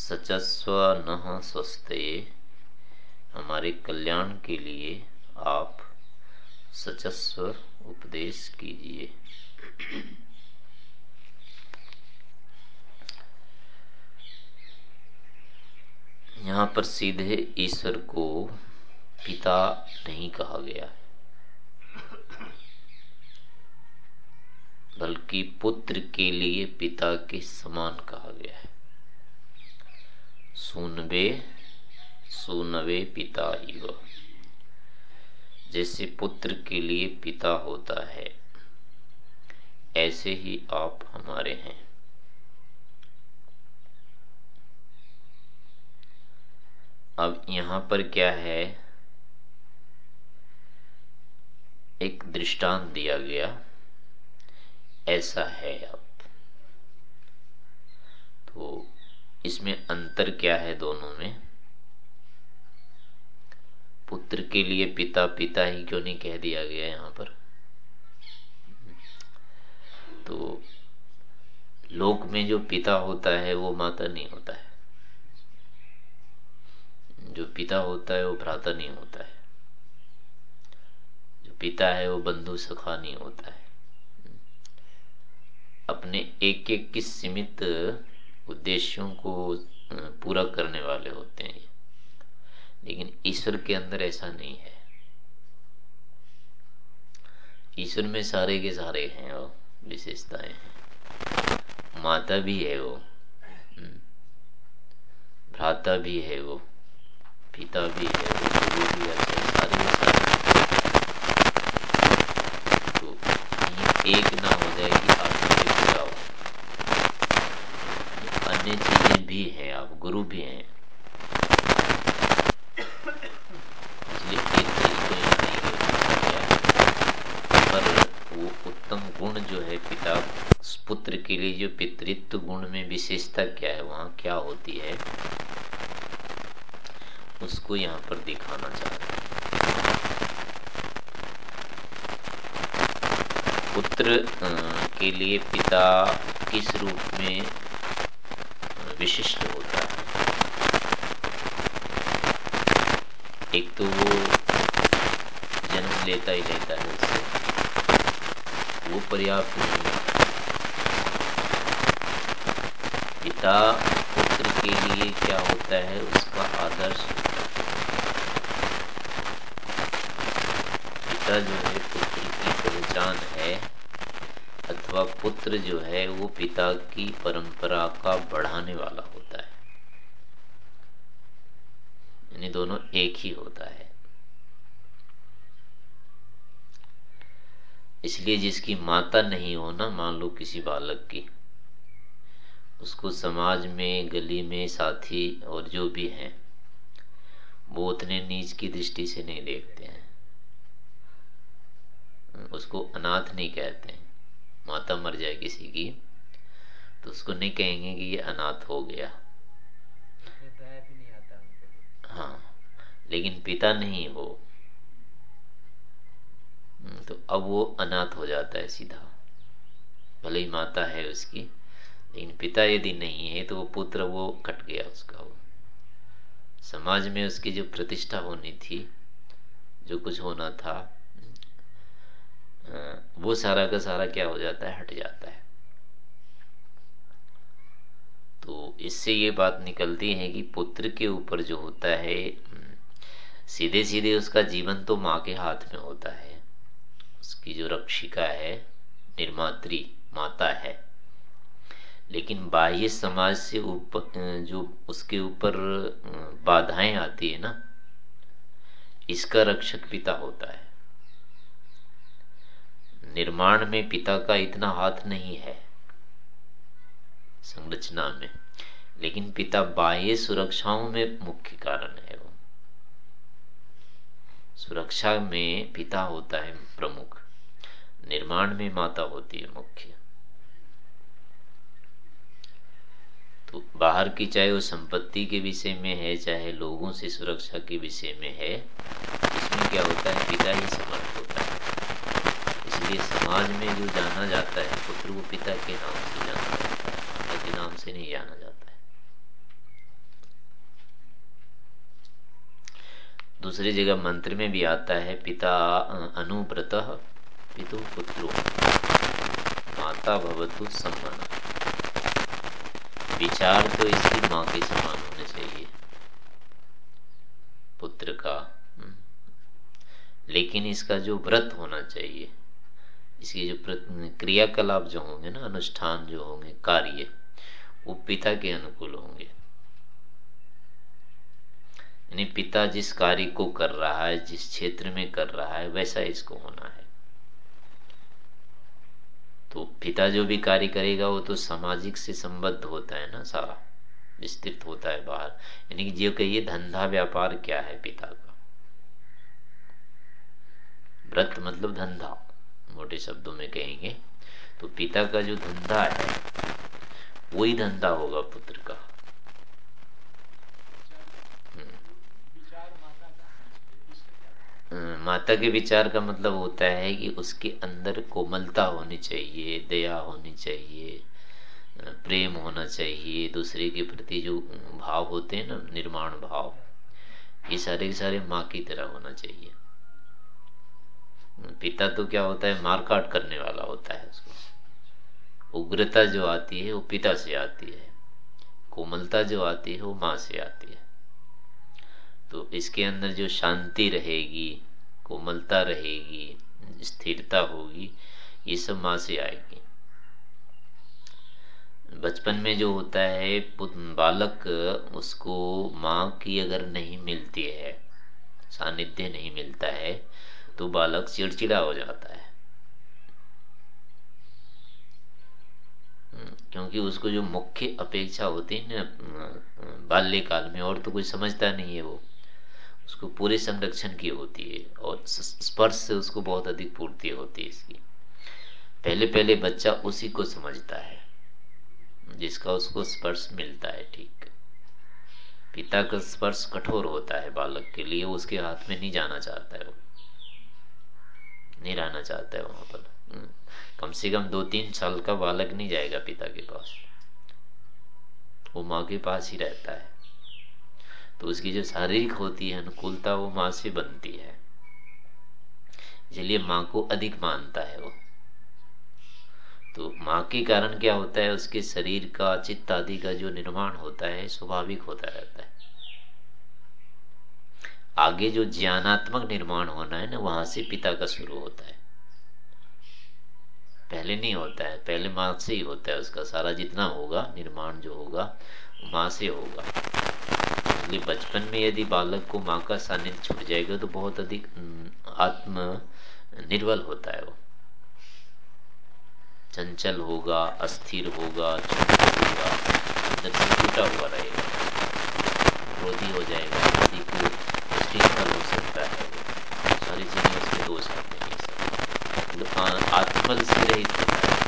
सचस्व न स्वस्थ हमारे कल्याण के लिए आप सचस्व उपदेश कीजिए। यहाँ पर सीधे ईश्वर को पिता नहीं कहा गया है, बल्कि पुत्र के लिए पिता के समान कहा गया है। सुनवे सुनवे पिता इव। जैसे पुत्र के लिए पिता होता है, ऐसे ही आप हमारे हैं। अब यहाँ पर क्या है? एक दृष्टांत दिया गया। ऐसा है अब। तो इसमें अंतर क्या है दोनों में? पुत्र के लिए पिता पिता ही क्यों नहीं कह दिया गया यहाँ पर? तो लोक में जो पिता होता है, वो माता नहीं होता है। जो पिता होता है, वो भ्राता नहीं होता है। जो पिता है, वो बंधु सखा नहीं होता है। अपने एक एक की सीमित उद्देश्यों को पूरा करने वाले होते हैं। लेकिन ईश्वर के अंदर ऐसा नहीं है। ईश्वर में सारे के सारे हैं वो विशेषताएँ हैं। माता भी है वो हम्म। भ्राता भी है वो, पिता भी है वो, गुरु भी है सारे के सारे तो एक ना हो जाएगी अन्य चीज़ें भी हैं आप गुरु भी हैं। इसलिए एक पर वो उत्तम गुण जो है पिता पुत्र के लिए जो पितृत्व गुण में विशेषता क्या है, वहाँ क्या होती है, उसको यहाँ पर दिखाना चाहते हैं। पुत्र के लिए पिता किस रूप में विशिष्ट होता है। एक तो वो जन्म लेता ही लेता है उससे। वो पर्याप्त नहीं पिता पुत्र के लिए क्या होता है, उसका आदर्श पिता जो है, पुत्र की पहचान है। अथवा पुत्र जो है, वो पिता की परंपरा का बढ़ाने वाला होता है। यानी दोनों एक ही होता है। इसलिए जिसकी माता नहीं हो ना, मान लो किसी बालक की, उसको समाज में, गली में साथी और जो भी हैं, वो उतने नीच की दृष्टि से नहीं देखते हैं। उसको अनाथ नहीं कहते हैं। माता मर जाए किसी की तो उसको नहीं कहेंगे कि ये अनाथ हो गया। हाँ लेकिन पिता नहीं हो हम्म, तो अब वो अनाथ हो जाता है सीधा। भले ही माता है उसकी लेकिन पिता यदि नहीं है तो वो पुत्र वो कट गया उसका वो। समाज में उसकी जो प्रतिष्ठा होनी थी जो कुछ होना था वो सारा का सारा क्या हो जाता है, हट जाता है। तो इससे ये बात निकलती है कि पुत्र के ऊपर जो होता है सीधे सीधे उसका जीवन तो माँ के हाथ में होता है। उसकी जो रक्षिका है, निर्मात्री माता है। लेकिन बाह्य समाज से ऊपर जो उसके ऊपर, बाधाएँ आती है ना, इसका रक्षक पिता होता है। निर्माण में पिता का इतना हाथ नहीं है। संरचना में। लेकिन पिता बाह्य सुरक्षाओं में मुख्य कारण है वो। सुरक्षा में पिता होता है प्रमुख। निर्माण में माता होती है मुख्य। तो बाहर की चाहे वो संपत्ति के विषय में है, चाहे लोगों से सुरक्षा के विषय में है, इसमें क्या होता है? पिता ही समर्थ होता है। इसलिए समाज में जो जाना जाता है, पुत्र वो पिता के नाम से जाना जाता है माता के नाम से नहीं जाना जाता है दूसरी जगह मंत्र में भी आता है, पिता अनुव्रत पितु पुत्रो, माता भवतु सम्मान विचार तो इसकी माँ के समान होने चाहिए, पुत्र का हम्म। लेकिन इसका जो व्रत होना चाहिए इसकी जो क्रियाकलाप जो होंगे ना, अनुष्ठान जो होंगे, कार्य, वो पिता के अनुकूल होंगे। यानी पिता जिस कार्य को कर रहा है, जिस क्षेत्र में कर रहा है, वैसा इसको होना है। तो पिता जो भी कार्य करेगा, वो तो सामाजिक से संबद्ध होता है ना सारा, विस्तृत होता है बाहर। यानी कि जो कहिए, धंधा व्यापार क्या है पिता का? व्रत मतलब धंधा। मोटे शब्दों में कहेंगे तो पिता का जो धंधा है, वही धंधा होगा पुत्र का। माता के विचार का मतलब होता है कि उसके अंदर कोमलता होनी चाहिए, दया होनी चाहिए, प्रेम होना चाहिए, दूसरे के प्रति जो भाव होते हैं ना, निर्माण भाव, ये सारे के सारे माँ की तरह होना चाहिए। पिता तो क्या होता है मारकाट करने वाला होता है उसको। उग्रता जो आती है, वो पिता से आती है। कोमलता जो आती है, वो माँ से आती है। तो इसके अंदर जो शांति रहेगी, कोमलता रहेगी, स्थिरता होगी, ये सब माँ से आएगी। बचपन में जो होता है बालक उसको माँ की अगर नहीं मिलती है, सानिध्य नहीं मिलता है तो बालक चिड़चिड़ा हो जाता है। हम्म, क्योंकि उसको जो मुख्य अपेक्षा होती है ना बाल्यकाल में और तो कोई समझता नहीं है वो। उसको पूरे संरक्षण की होती है और स्पर्श से उसको बहुत अधिक पूर्ति होती है इसकी। पहले पहले बच्चा उसी को समझता है जिसका उसको स्पर्श मिलता है ठीक। पिता का स्पर्श कठोर होता है बालक के लिए उसके हाथ में नहीं जाना चाहता है वो। नहीं रहना चाहता है वहाँ पर हम्म। कम से कम दो तीन साल का बालक नहीं जाएगा पिता के पास। वो माँ के पास ही रहता है। तो उसकी जो शारीरिक होती है, अनुकूलता वो माँ से बनती है। इसलिए माँ को अधिक मानता है वो। तो माँ के कारण क्या होता है, उसके शरीर का, चित्त आदि का जो निर्माण होता है, स्वाभाविक होता रहता है। आगे जो ज्ञानात्मक निर्माण होना है ना, वहाँ से पिता का शुरू होता है। पहले नहीं होता है, पहले माँ से ही होता है उसका। सारा जितना होगा, निर्माण जो होगा, माँ से होगा। इसलिए बचपन में यदि बालक को माँ का सानिध्य छूट जाएगा तो बहुत अधिक आत्म निर्बल होता है वो। चंचल होगा, अस्थिर होगा होगा, अंदर से टूटा हुआ रहेगा। क्रोधी हो जाएगा श्रृंखल हो सकता है सारी चीज़ें उसके दोष आते हैं सब आत्मबल से रहित होता है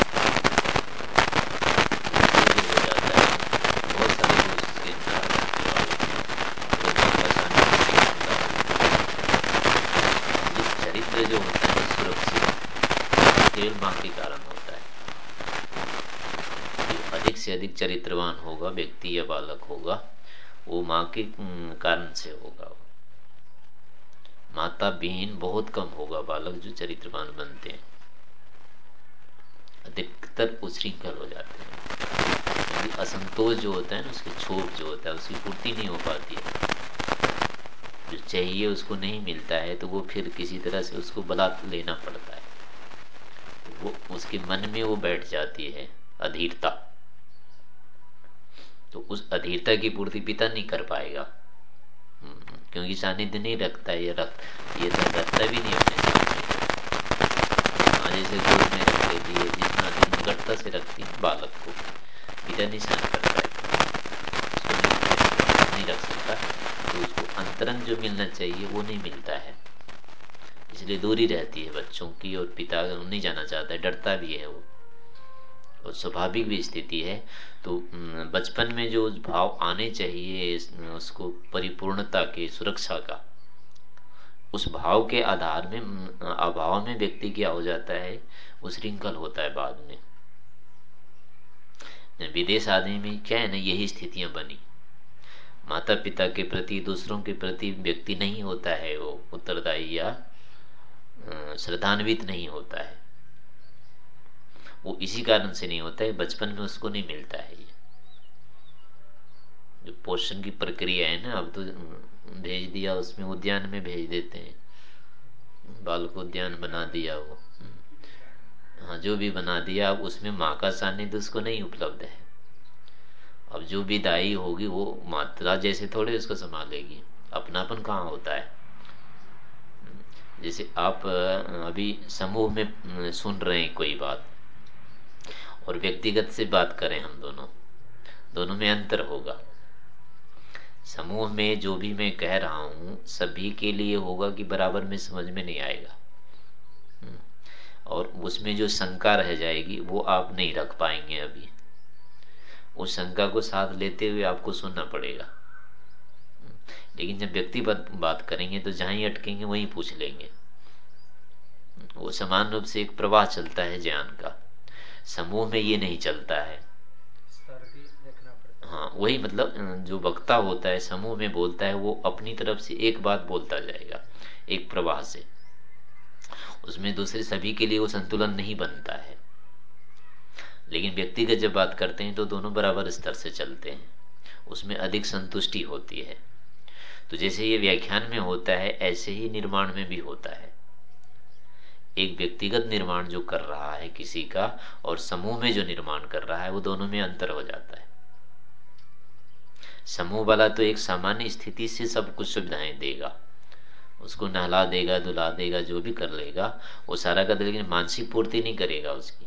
केवल माँ के कारण होता है जो अधिक से अधिक चरित्रवान होगा, व्यक्ति या बालक होगा, वो माँ के कारण से होगा। माता विहीन बहुत कम होगा, बालक जो चरित्रवान बनते हैं। अधिकतर उश्रृंखल हो जाते हैं। असंतोष जो होता है ना, उसके क्षोभ जो होता है, उसकी पूर्ति नहीं हो पाती है। जो चाहिए उसको नहीं मिलता है तो वो फिर किसी तरह से उसको बला लेना पड़ता है। तो वो उसके मन में वो बैठ जाती है, अधीरता। तो उस अधीरता की पूर्ति पिता नहीं कर पाएगा। क्योंकि सानिध्य नहीं रखता ये रख ये तो रखता भी नहीं अपने हाँ जैसे गोद में रख लेती है जितना निकटता से रखती बालक को पिता सहन करता है नहीं रख सकता तो उसको अंतरंग जो मिलना चाहिए वो नहीं मिलता है। इसलिए दूरी रहती है बच्चों की और पिता नहीं जाना चाहता, डरता भी है वो। और स्वाभाविक भी स्थिति है। तो बचपन में जो भाव आने चाहिए उसको परिपूर्णता के, सुरक्षा का, उस भाव के आधार में अभाव में व्यक्ति क्या हो जाता है वो श्रृंखल होता है बाद में। विदेश आदि में क्या है ना, यही स्थितियाँ बनी। माता पिता के प्रति, दूसरों के प्रति व्यक्ति नहीं होता है वो उत्तरदायी या श्रद्धान्वित नहीं होता है। वो इसी कारण से नहीं होता है, बचपन में उसको नहीं मिलता है जो पोषण की प्रक्रिया है ना, अब तो भेज दिया उसमें उद्यान में भेज देते हैं। बालक उद्यान बना दिया वो। हाँ जो भी बना दिया, अब उसमें माँ का सानिध्य उसको नहीं उपलब्ध है। अब जो भी दाई होगी, वो मात्रा जैसे थोड़े उसको संभालेगी। अपनापन कहाँ होता है? जैसे आप, अभी समूह में सुन रहे हैं कोई बात और व्यक्तिगत से बात करें हम दोनों। दोनों में अंतर होगा। समूह में जो भी मैं कह रहा हूँ, सभी के लिए होगा कि बराबर में समझ में नहीं आएगा। हम्म। और उसमें जो शंका रह जाएगी, वो आप नहीं रख पाएँगे अभी। उस शंका को साथ लेते हुए आपको सुनना पड़ेगा। हम्म। लेकिन जब व्यक्तिगत बात करेंगे तो जहाँ ही अटकेंगे, वहीं पूछ लेंगे। वो समान रूप से एक प्रवाह चलता है ज्ञान का। समूह में ये नहीं चलता है। हाँ वही मतलब जो वक्ता होता है समूह में बोलता है वो अपनी तरफ़ से एक बात बोलता जाएगा एक प्रवाह से। उसमें दूसरे सभी के लिए वो संतुलन नहीं बनता है। लेकिन व्यक्तिगत जब बात करते हैं तो दोनों बराबर स्तर से चलते हैं। उसमें अधिक संतुष्टि होती है। तो जैसे ये व्याख्यान में होता है ऐसे ही निर्माण में भी होता है। एक व्यक्तिगत निर्माण जो कर रहा है किसी का और समूह में जो निर्माण कर रहा है, वो दोनों में अंतर हो जाता है। समूह वाला तो एक सामान्य स्थिति से सब कुछ सुविधाएँ देगा। उसको नहला देगा दुला देगा, जो भी कर लेगा, वो सारा कर लेकिन मानसिक पूर्ति नहीं करेगा उसकी।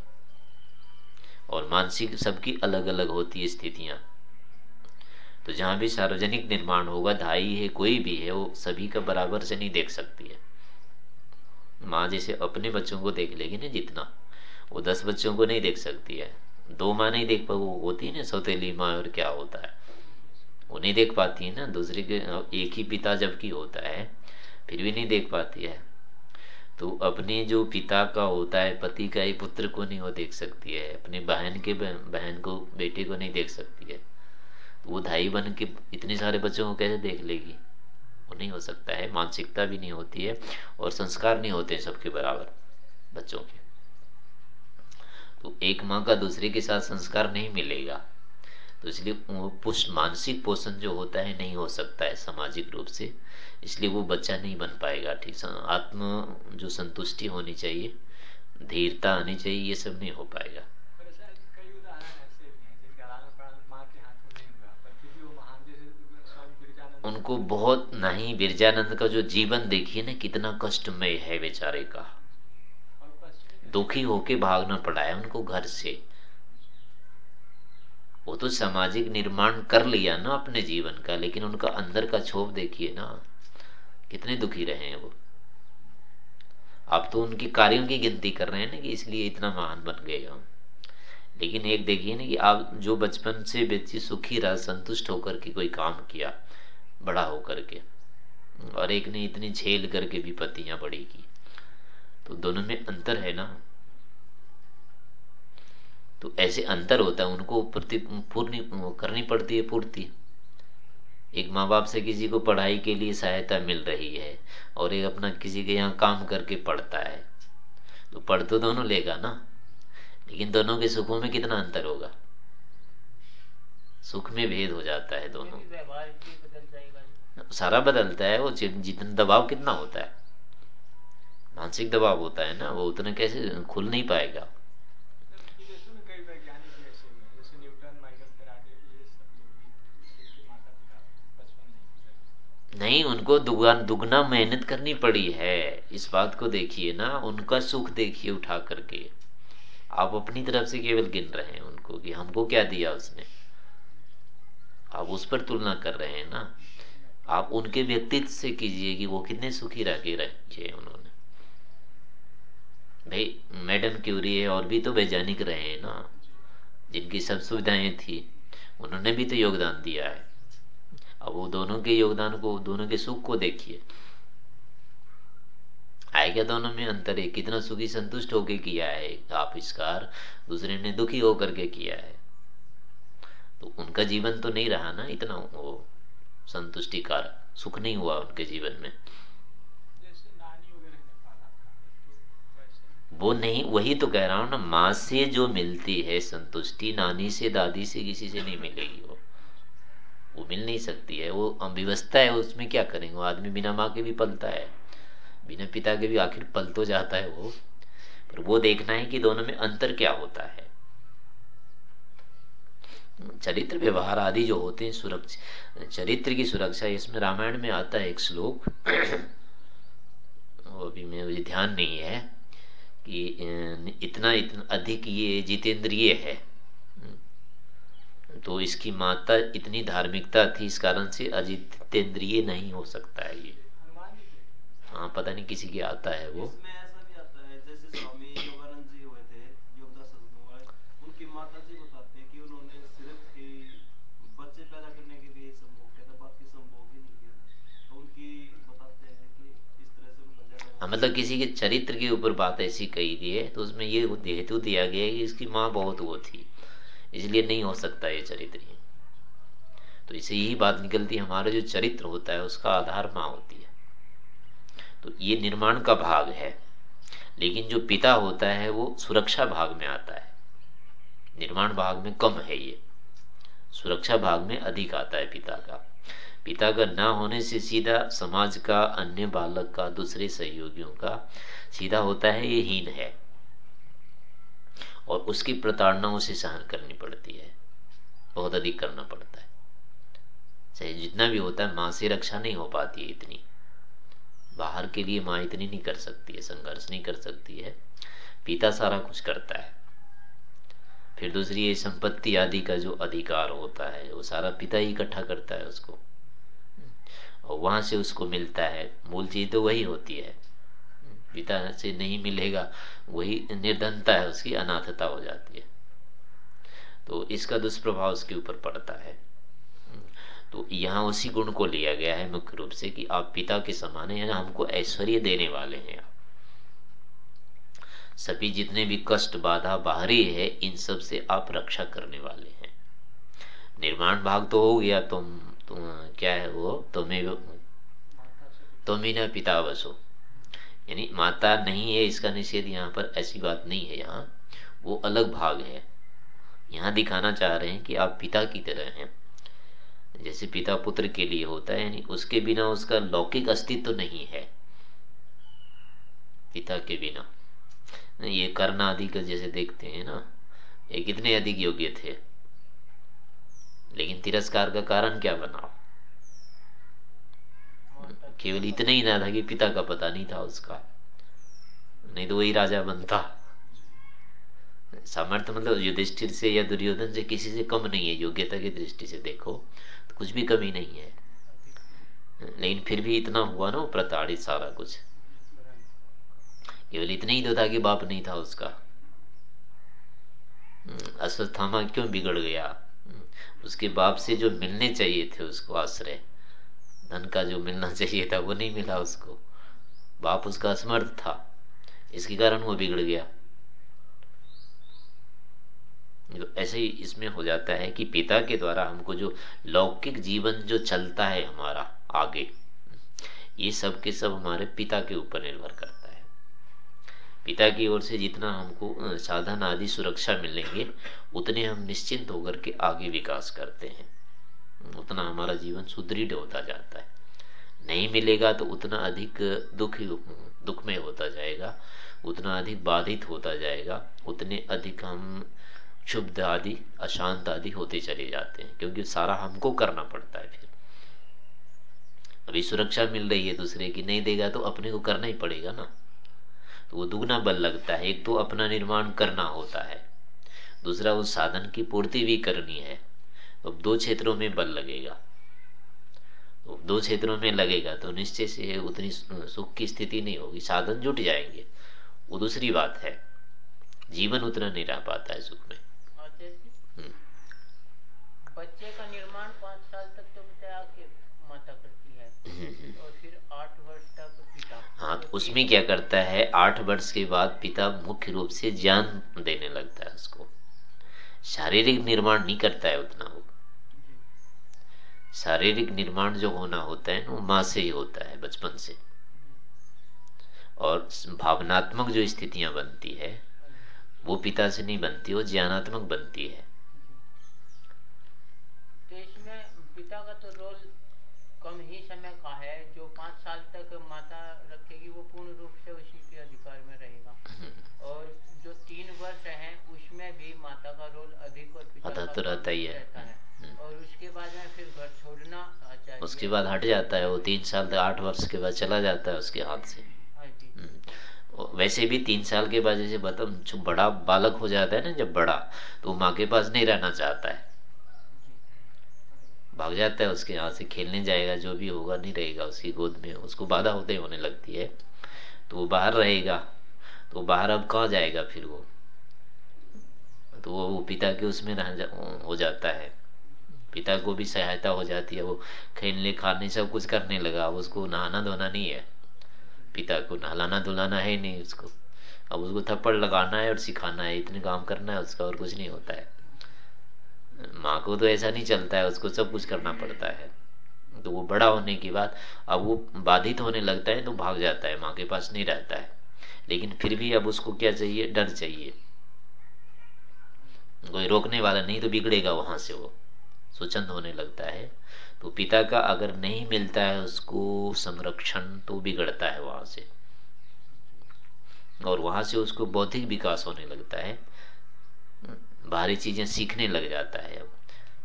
और मानसिक सबकी अलग अलग होती है स्थितियाँ। तो जहाँ भी सार्वजनिक निर्माण होगा, धाई है, कोई भी है, वो सभी का बराबर से नहीं देख सकती है। माँ जैसे अपने बच्चों को देख लेगी ना जितना, वो दस बच्चों को नहीं देख सकती है। दो माँ नहीं देख पा वो होती है ना सौतेली माँ और क्या होता है। वो नहीं देख पाती है ना, दूसरे के, एक ही पिता जबकि होता है, फिर भी नहीं देख पाती है। तो अपने जो पिता का होता है, पति का ही पुत्र को नहीं वो देख सकती है, अपने बहन के बहन को, बेटे को नहीं देख सकती है। तो वो धाई बन के इतने सारे बच्चों को कैसे देख लेगी? वो नहीं हो सकता है, मानसिकता भी नहीं होती है और संस्कार नहीं होते सबके बराबर, बच्चों के। तो एक माँ का दूसरे के साथ संस्कार नहीं मिलेगा तो इसलिए पुष्ट मानसिक पोषण जो होता है नहीं हो सकता है सामाजिक रूप से, इसलिए वो बच्चा नहीं बन पाएगा, ठीक आत्म जो संतुष्टि होनी चाहिए, धीरता आनी चाहिए, ये सब नहीं हो पाएगा। उनको बहुत नहीं। बिरजानंद का जो जीवन देखिए ना, कितना कष्टमय है बेचारे का। दुखी होके भागना पड़ा है उनको घर से। वो तो सामाजिक निर्माण कर लिया ना अपने जीवन का, लेकिन उनका अंदर का क्षोभ देखिए ना, कितने दुखी रहे हैं वो। आप तो उनकी कार्यों की गिनती कर रहे हैं ना कि इसलिए इतना महान बन गए हम। लेकिन एक देखिए ना कि आप जो बचपन से व्यक्ति सुखी रहा, संतुष्ट होकर के कोई काम किया बड़ा होकर के। और एक ने इतनी झेल करके विपत्तियाँ बड़ी की। तो दोनों में अंतर है ना? तो ऐसे अंतर होता है, उनको पूर्णी करनी पड़ती है पूर्ति। एक माँ बाप से किसी को पढ़ाई के लिए सहायता मिल रही है, और एक अपना किसी के यहाँ काम करके पढ़ता है। तो पढ़ तो दोनों लेगा ना? लेकिन दोनों के सुखों में कितना अंतर होगा? सुख में भेद हो जाता है दोनों। सारा बदलता है वो जितना दबाव कितना होता है। मानसिक दबाव होता है ना वो उतना कैसे खुल नहीं पाएगा। नहीं उनको दुगना मेहनत करनी पड़ी है। इस बात को देखिए ना उनका सुख देखिए उठा करके। आप अपनी तरफ़ से केवल गिन रहे हैं उनको कि हमको क्या दिया उसने। आप उस पर तुलना कर रहे हैं ना, आप उनके व्यक्तित्व से कीजिए कि वो कितने सुखी रह के रखे उन्होंने। भाई मैडम क्यूरी है और भी तो वैज्ञानिक रहे हैं ना, जिनकी सब सुविधाएँ थी, उन्होंने भी तो योगदान दिया है। अब वो दोनों के योगदान को, दोनों के सुख को देखिए। आएगा दोनों में अंतर है? कितना सुखी संतुष्ट होकर किया है? आप आविष्कार दूसरे ने दुखी होकर के किया है। तो उनका जीवन तो नहीं रहा ना इतना वो संतुष्टिकार सुख नहीं हुआ उनके जीवन में। वो नहीं वही तो कह रहा हूँ ना माँ से जो मिलती है संतुष्टि नानी से दादी से किसी से नहीं मिलेगी वो। वो मिल नहीं सकती है वो व्यवस्था है उसमें क्या करेंगे वो आदमी बिना माँ के भी पलता है बिना पिता के भी आखिर पल तो जाता है वो। पर वो देखना है कि दोनों में अंतर क्या होता है। चरित्र व्यवहार आदि जो होते हैं, सुरक्षा चरित्र की सुरक्षा, इसमें रामायण में आता है एक श्लोक। वो अभी मुझे ध्यान नहीं है कि इतना इतना अधिक ये जितेंद्रिय है। तो इसकी माता इतनी धार्मिकता थी, इस कारण से अजितेंद्रिय नहीं हो सकता है ये। हाँ पता नहीं किसी के आता है वो इसमें ऐसा भी आता है जैसे स्वामी योगानंद जी हुए थे योगदास उनकी माता जी बताते हैं कि उन्होंने सिर्फ़ ही बच्चे पैदा करने के लिए संभोग किया था बाकी संभोग ही नहीं किया था तो उनकी बताते हैं कि इस तरह से उनका ज़्यादा हाँ मतलब किसी के चरित्र के ऊपर बात ऐसी कही गई है तो उसमें ये हेतु दिया गया है कि इसकी माँ बहुत वो थी, इसलिए नहीं हो सकता ये चरित्र तो इसे यही बात निकलती है, हमारा जो चरित्र होता है, उसका आधार माँ होती है। तो ये निर्माण का भाग है, लेकिन जो पिता होता है, वो सुरक्षा भाग में आता है। निर्माण भाग में कम है ये, सुरक्षा भाग में अधिक आता है पिता का। पिता का ना होने से सीधा समाज का अन्य बालक का, दूसरे सहयोगियों का सीधा होता है, ये हीन है। और उसकी प्रताड़ना उसे सहन करनी पड़ती है। बहुत अधिक करना पड़ता है। चाहे जितना भी होता है, माँ से रक्षा नहीं हो पाती है इतनी। बाहर के लिए माँ इतनी नहीं कर सकती है, संघर्ष नहीं कर सकती है। पिता सारा कुछ करता है। फिर दूसरी ये संपत्ति आदि का जो अधिकार होता है, वो सारा पिता ही इकट्ठा करता है उसको। और वहाँ से उसको मिलता है। मूल चीज़ तो वही होती है। पिता से नहीं मिलेगा वही निर्धनता है उसकी अनाथता हो जाती है। तो इसका दुष्प्रभाव उसके ऊपर पड़ता है। तो यहाँ उसी गुण को लिया गया है मुख्य रूप से कि आप पिता के समान है हमको ऐश्वर्य देने वाले हैं आप। सभी जितने भी कष्ट बाधा बाहरी है इन सबसे आप रक्षा करने वाले हैं। निर्माण भाग तो हो गया तुम, तुम क्या है वो? तुम्हें तुम ही पिता बसो यानी माता नहीं है, इसका निषेध यहाँ पर ऐसी बात नहीं है यहाँ। वो अलग भाग है। यहाँ दिखाना चाह रहे हैं कि आप पिता की तरह हैं। जैसे पिता पुत्र के लिए होता है, यानी उसके बिना उसका लौकिक अस्तित्व तो नहीं है। पिता के बिना। ये कर्ण आदि का जैसे देखते हैं ना, ये कितने अधिक योग्य थे? लेकिन तिरस्कार का कारण क्या बना? केवल इतना ही ना था कि पिता का पता नहीं था उसका। नहीं तो वही राजा बनता। सामर्थ्य मतलब युधिष्ठिर से या दुर्योधन से किसी से कम नहीं है। योग्यता की दृष्टि से देखो तो कुछ भी कमी नहीं है। लेकिन फिर भी इतना हुआ ना प्रताड़ित सारा कुछ। केवल इतना ही तो था कि बाप नहीं था उसका। अश्वत्थामा क्यों बिगड़ गया? उसके बाप से जो मिलने चाहिए थे उसको आश्रय। धन का जो मिलना चाहिए था, वो नहीं मिला उसको। बाप उसका असमर्थ था। इसके कारण वो बिगड़ गया। ऐसे ही इसमें हो जाता है कि पिता के द्वारा हमको जो लौकिक जीवन जो चलता है हमारा आगे, ये सब के सब हमारे पिता के ऊपर निर्भर करता पिता की ओर से जितना हमको साधन आदि सुरक्षा मिलेंगे, उतने हम निश्चिंत होकर के आगे विकास करते हैं। उतना हमारा जीवन सुदृढ़ होता जाता है। नहीं मिलेगा तो उतना अधिक दुख दुख में होता जाएगा, उतना अधिक बाधित होता जाएगा, उतने अधिक हम क्षुब्ध आदि, अशांत आदि होते चले जाते हैं, क्योंकि सारा हमको करना पड़ता है फिर। अभी सुरक्षा मिल रही है दूसरे की, नहीं देगा तो अपने को करना ही पड़ेगा ना। तो वो दुगना बल लगता है एक तो अपना निर्माण करना होता है। दूसरा उस साधन की पूर्ति भी करनी है। तो दो क्षेत्रों में बल लगेगा। तो दो क्षेत्रों में लगेगा तो निश्चय से उतनी सुख की स्थिति नहीं होगी साधन जुट जाएँगे। वो दूसरी बात है जीवन उतना नहीं रह पाता है सुख में। हम्म। बच्चे का निर्माण पाँच साल तक तो बताया माता करती है। हम्म। और फिर आठ हाँ तो उसमें क्या करता है, आठ वर्ष के बाद पिता मुख्य रूप से ज्ञान देने लगता है उसको। शारीरिक निर्माण नहीं करता है उतना वो। शारीरिक निर्माण जो होना होता है वो माँ से ही होता है, बचपन से। और भावनात्मक जो स्थितियाँ बनती है, वो पिता से नहीं बनती, वो ज्ञानात्मक बनती है। तो इसमें पिता का तो रोल कम ही समय का है जो पाँच साल तक माता रखेगी वो पूर्ण रूप से उसी के अधिकार में रहेगा। और जो तीन वर्ष है उसमें भी माता का रोल अधिक और पिता तो रहता ही है। हम्म। और उसके बाद में फिर घर छोड़ना चाहिए उसके बाद हट जाता है वो तीन साल तक आठ वर्ष के बाद चला जाता है उसके हाथ से हाँ हम्म। वैसे भी तीन साल के बाद जैसे बता बड़ा बालक हो जाता है ना जब बड़ा तो माँ के पास नहीं रहना चाहता है भाग जाता है उसके यहाँ से खेलने जाएगा जो भी होगा नहीं रहेगा उसकी गोद में उसको बाधा होते होने लगती है। तो वो बाहर रहेगा तो बाहर अब कहाँ जाएगा फिर वो? तो वो पिता के उसमें रह जा, हो जाता है। पिता को भी सहायता हो जाती है वो खेलने खाने सब कुछ करने लगा। अब उसको नहाना धोना नहीं है। पिता को नहलाना धुलाना है नहीं उसको। अब उसको थप्पड़ लगाना है और सिखाना है इतने काम करना है उसका और कुछ नहीं होता है। माँ को तो ऐसा नहीं चलता है, उसको सब कुछ करना पड़ता है। तो वो बड़ा होने के बाद अब वो बाधित होने लगता है तो भाग जाता है, माँ के पास नहीं रहता है। लेकिन फिर भी अब उसको क्या चाहिए? डर चाहिए। कोई रोकने वाला नहीं तो बिगड़ेगा वहाँ से वो। स्वच्छंद होने लगता है। तो पिता का अगर नहीं मिलता है उसको संरक्षण तो बिगड़ता है वहाँ से। और वहाँ से उसको बौद्धिक विकास होने लगता है। बाहरी चीज़ें सीखने लग जाता है अब।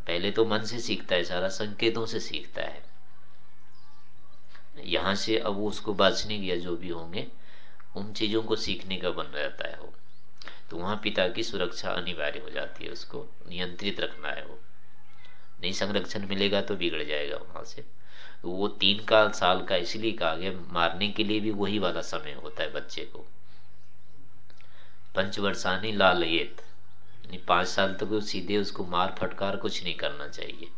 पहले तो मन से सीखता है, सारा संकेतों से सीखता है। यहाँ से अब उसको बाचने या जो भी होंगे, उन चीज़ों को सीखने का बन रहता है वो। तो वहाँ पिता की सुरक्षा अनिवार्य हो जाती है, उसको नियंत्रित रखना है वो। नहीं संरक्षण मिलेगा तो बिगड़ जाएगा वहाँ से। तो वो तीन का साल का इसलिए कहा गया, मारने के लिए भी वही वाला समय होता है बच्चे को। पंचवर्षानी लालयेत। पाँच साल तक तो सीधे उसको मार फटकार कुछ नहीं करना चाहिए।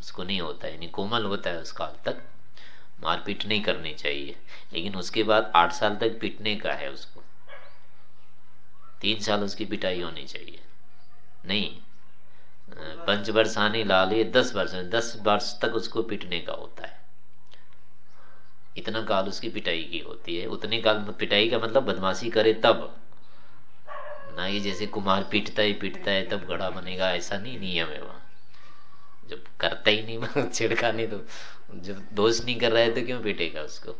उसको नहीं होता है कोमल होता है उस काल तक। मारपीट नहीं करनी चाहिए। लेकिन उसके बाद आठ साल तक पीटने का है उसको। तीन साल उसकी पिटाई होनी चाहिए। नहीं पंचवर्षानी लाल ये दस वर्ष दस वर्ष तक उसको पीटने का होता है। इतना काल उसकी पिटाई की होती है। उतने काल पिटाई का मतलब बदमाशी करे तब। ना ये जैसे कुमार पीटता ही पीटता है तब घड़ा बनेगा ऐसा नहीं नियम है वहाँ। जब करता ही नहीं छिड़काने तो जब दोष नहीं कर रहा है तो क्यों पीटेगा उसको?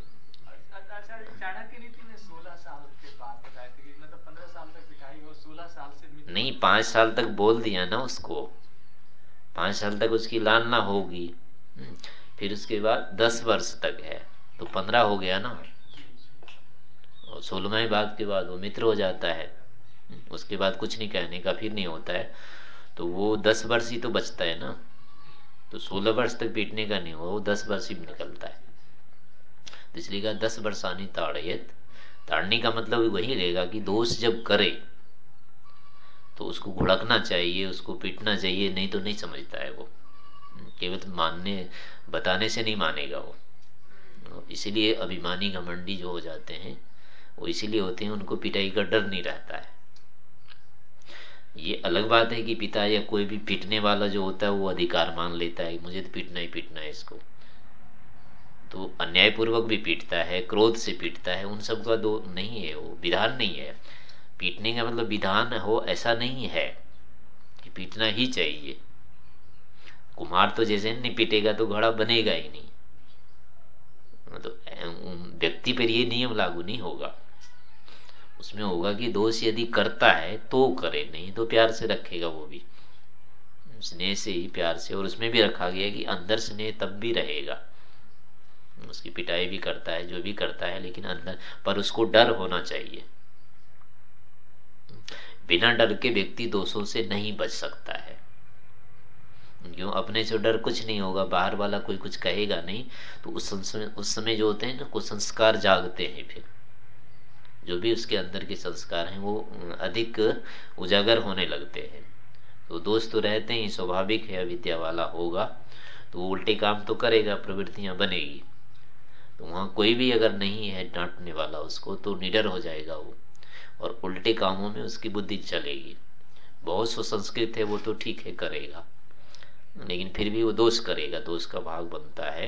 नहीं पाँच साल तक बोल दिया ना उसको। पाँच साल तक उसकी लालना होगी। हम्म, फिर उसके बाद दस वर्ष तक है तो पंद्रह हो गया ना। और सोलहवें बाद के बाद वो मित्र हो जाता है। उसके बाद कुछ नहीं कहने का फिर नहीं होता है। तो वो दस वर्ष ही तो बचता है ना। तो सोलह वर्ष तक पीटने का नहीं हुआ वो दस वर्ष ही निकलता है। तो इसलिए कहा दस वर्षानी ताड़ियत। ताड़ने का मतलब वही रहेगा कि दोष जब करे तो उसको घुड़कना चाहिए, उसको पीटना चाहिए, नहीं तो नहीं समझता है वो। केवल तो मानने, बताने से नहीं मानेगा वो। इसीलिए अभिमानी घमंडी जो हो जाते हैं, वो इसीलिए होते हैं, उनको पिटाई का डर नहीं रहता है। ये अलग बात है कि पिता या कोई भी पीटने वाला जो होता है, वो अधिकार मान लेता है। मुझे तो पीटना ही पीटना है इसको। तो अन्यायपूर्वक भी पीटता है, क्रोध से पीटता है, उन सब का दो नहीं है, वो विधान नहीं है। पीटने का मतलब विधान हो, ऐसा नहीं है कि पीटना ही चाहिए। कुमार तो जैसे नहीं पीटेगा तो घड़ा बनेगा ही नहीं। तो व्यक्ति पर ये नियम लागू नहीं होगा। उसमें होगा कि दोष यदि करता है तो करे, नहीं तो प्यार से रखेगा वो भी। स्नेह से ही प्यार से, और उसमें भी रखा गया कि अंदर स्नेह तब भी रहेगा। उसकी पिटाई भी करता है, जो भी करता है, लेकिन अंदर, पर उसको डर होना चाहिए। बिना डर के व्यक्ति दोषों से नहीं बच सकता है। क्यों? अपने से डर कुछ नहीं होगा। बाहर वाला कोई कुछ कहेगा नहीं तो उस समय उस समय जो होते हैं ना कुछ संस्कार जागते हैं फिर। जो भी उसके अंदर के संस्कार हैं वो अधिक उजागर होने लगते हैं। तो दोस्त तो रहते ही स्वाभाविक है अविद्या वाला होगा तो वो उल्टे काम तो करेगा प्रवृत्तियाँ बनेगी। तो वहाँ कोई भी अगर नहीं है डांटने वाला उसको तो निडर हो जाएगा वो और उल्टे कामों में उसकी बुद्धि चलेगी। बहुत सुसंस्कृत है वो तो ठीक है करेगा। लेकिन फिर भी वो दोष करेगा दोष का भाग बनता है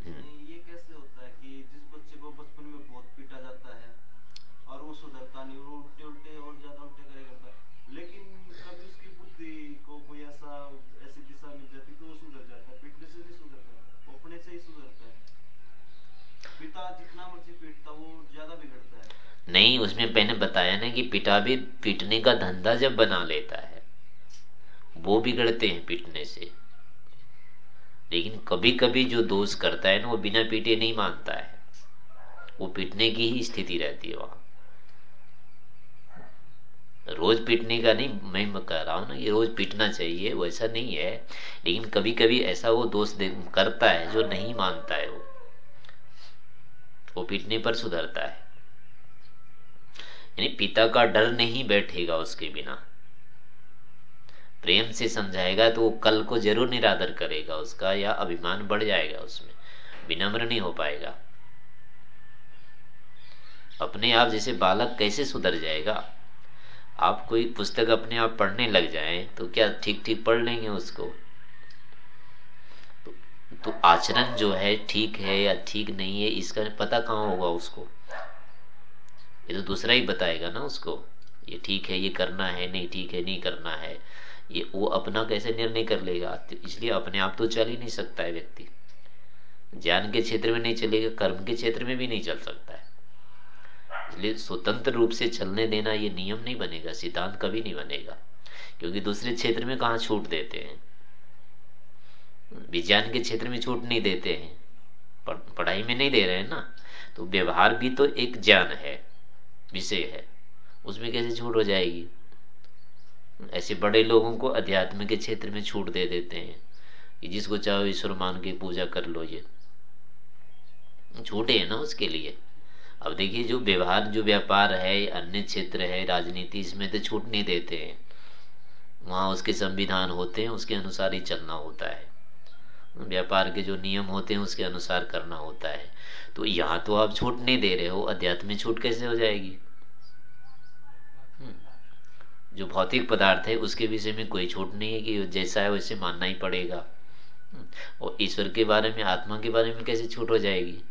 हम्म। ये कैसे होता है कि जिस बच्चे को बचपन में बहुत पीटा जाता है और वो सुधरता नहीं वो उल्टे उल्टे और ज़्यादा उल्टे करे करता है लेकिन कभी उसकी बुद्धि को कोई ऐसा ऐसी दिशा मिल जाती तो वो सुधर जाता है पीटने से नहीं सुधरता वो अपने से ही सुधरता है पिता जितना मर्ज़ी पीटता वो ज़्यादा बिगड़ता है नहीं, उसमें मैंने बताया ना कि पिता भी पीटने का धंधा जब बना लेता है, वो बिगड़ते हैं पीटने से। लेकिन कभी कभी जो दोष करता है ना, वो बिना पीटे नहीं मानता है। वो पीटने की ही स्थिति रहती है वहाँ। रोज पीटने का नहीं, मैं कह रहा हूँ ना ये रोज पीटना चाहिए, वैसा नहीं है। लेकिन कभी कभी ऐसा वो दोष करता है जो नहीं मानता है वो। वो पीटने पर सुधरता है। यानी पिता का डर नहीं बैठेगा उसके बिना। प्रेम से समझाएगा तो वो कल को ज़रूर निरादर करेगा उसका या अभिमान बढ़ जाएगा उसमें विनम्र नहीं हो पाएगा। अपने आप जैसे बालक कैसे सुधर जाएगा? आप कोई पुस्तक अपने आप पढ़ने लग जाए तो क्या ठीक ठीक पढ़ लेंगे उसको? तो, तो आचरण जो है ठीक है या ठीक नहीं है इसका पता कहाँ होगा उसको? ये तो दूसरा ही बताएगा ना उसको। ये ठीक है, ये करना है, नहीं ठीक है, नहीं करना है। ये, वो अपना कैसे निर्णय कर लेगा? तो इसलिए अपने आप तो चल ही नहीं सकता है व्यक्ति। ज्ञान के क्षेत्र में नहीं चलेगा, कर्म के क्षेत्र में भी नहीं चल सकता है। इसलिए स्वतंत्र रूप से चलने देना ये नियम नहीं बनेगा, सिद्धांत कभी नहीं बनेगा। क्योंकि दूसरे क्षेत्र में कहा छूट देते हैं? विज्ञान के क्षेत्र में छूट नहीं देते हैं। पढ़ाई में नहीं दे रहे हैं ना? तो व्यवहार भी तो एक ज्ञान है। विषय है। उसमें कैसे छूट हो जाएगी? ऐसे बड़े लोगों को अध्यात्म के क्षेत्र में छूट दे देते हैं कि जिसको चाहो ईश्वर मान के पूजा कर लो ये। छूटे है ना उसके लिए। अब देखिए, जो व्यवहार, जो व्यापार है, अन्य क्षेत्र है, राजनीति, इसमें तो छूट नहीं देते हैं। वहाँ उसके संविधान होते हैं, उसके अनुसार ही चलना होता है। व्यापार के जो नियम होते हैं, उसके अनुसार करना होता है। तो यहाँ तो आप छूट नहीं दे रहे हो, अध्यात्म में छूट कैसे हो जाएगी? हम्म। जो भौतिक पदार्थ है, उसके विषय में कोई छूट नहीं है कि जैसा है वैसे मानना ही पड़ेगा। हम्म। और ईश्वर के बारे में, आत्मा के बारे में कैसे छूट हो जाएगी?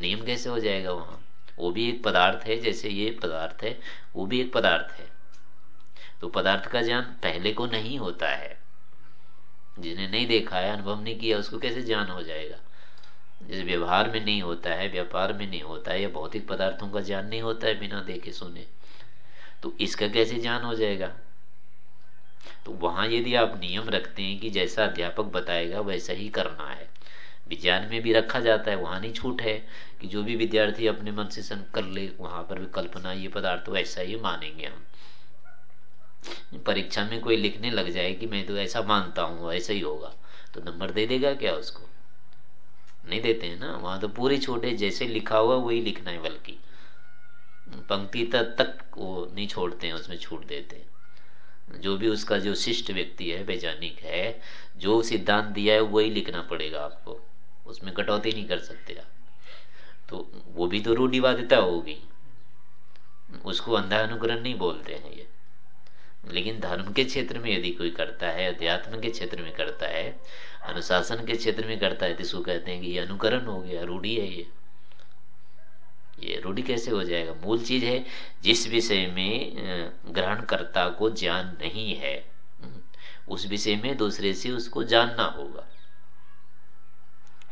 नियम कैसे हो जाएगा वहाँ? वो भी एक पदार्थ है, जैसे ये पदार्थ है, वो भी एक पदार्थ है। तो पदार्थ का ज्ञान पहले को नहीं होता है। जिन्हें नहीं देखा है, अनुभव नहीं किया, उसको कैसे ज्ञान हो जाएगा? जैसे व्यवहार में नहीं होता है, व्यापार में नहीं होता है, या भौतिक पदार्थों का ज्ञान नहीं होता है बिना देखे सुने तो इसका कैसे ज्ञान हो जाएगा? तो वहाँ यदि आप नियम रखते हैं कि जैसा अध्यापक बताएगा वैसा ही करना है। विज्ञान में भी रखा जाता है, वहाँ नहीं छूट है कि जो भी विद्यार्थी अपने मन से कर ले, वहाँ पर भी कल्पना ये पदार्थ तो ऐसा ही मानेंगे हम। परीक्षा में कोई लिखने लग जाए कि मैं तो ऐसा मानता हूँ, ऐसा ही होगा तो नंबर दे देगा क्या उसको? नहीं देते हैं ना? वहाँ तो पूरी छूट, जैसे लिखा हुआ वही लिखना है बल्कि। पंक्ति तक तक वो नहीं छोड़ते हैं, उसमें छूट देते हैं। जो भी उसका जो शिष्ट व्यक्ति है, वैज्ञानिक है, जो सिद्धांत दिया है, वही लिखना पड़ेगा आपको। उसमें कटौती नहीं कर सकते आप। तो वो भी तो रूढ़िवादिता होगी। उसको अंधा अनुग्रहण नहीं बोलते हैं ये। लेकिन धर्म के क्षेत्र में यदि कोई करता है, अध्यात्म के क्षेत्र में करता है, अनुशासन के क्षेत्र में करता है तो इसको कहते हैं कि ये अनुकरण हो गया, रूढ़ी है ये। ये रूढ़ी कैसे हो जाएगा? मूल चीज़ है, जिस विषय में ग्रहणकर्ता को ज्ञान नहीं है उस विषय में दूसरे से उसको जानना होगा।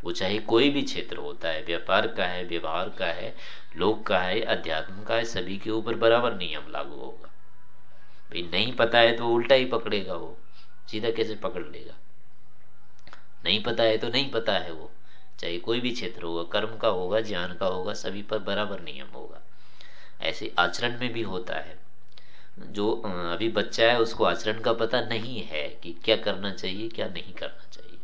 वो चाहे कोई भी क्षेत्र होता है, व्यापार का है, व्यवहार का है, लोक का है, अध्यात्म का है, सभी के ऊपर बराबर नियम लागू होगा। भाई नहीं पता है तो उल्टा ही पकड़ेगा वो, सीधा कैसे पकड़ लेगा? नहीं पता है तो नहीं पता है वो, चाहे कोई भी क्षेत्र होगा, कर्म का होगा, ज्ञान का होगा, सभी पर बराबर नियम होगा। ऐसे आचरण में भी होता है। जो अभी बच्चा है, उसको आचरण का पता नहीं है कि क्या करना चाहिए, क्या नहीं करना चाहिए।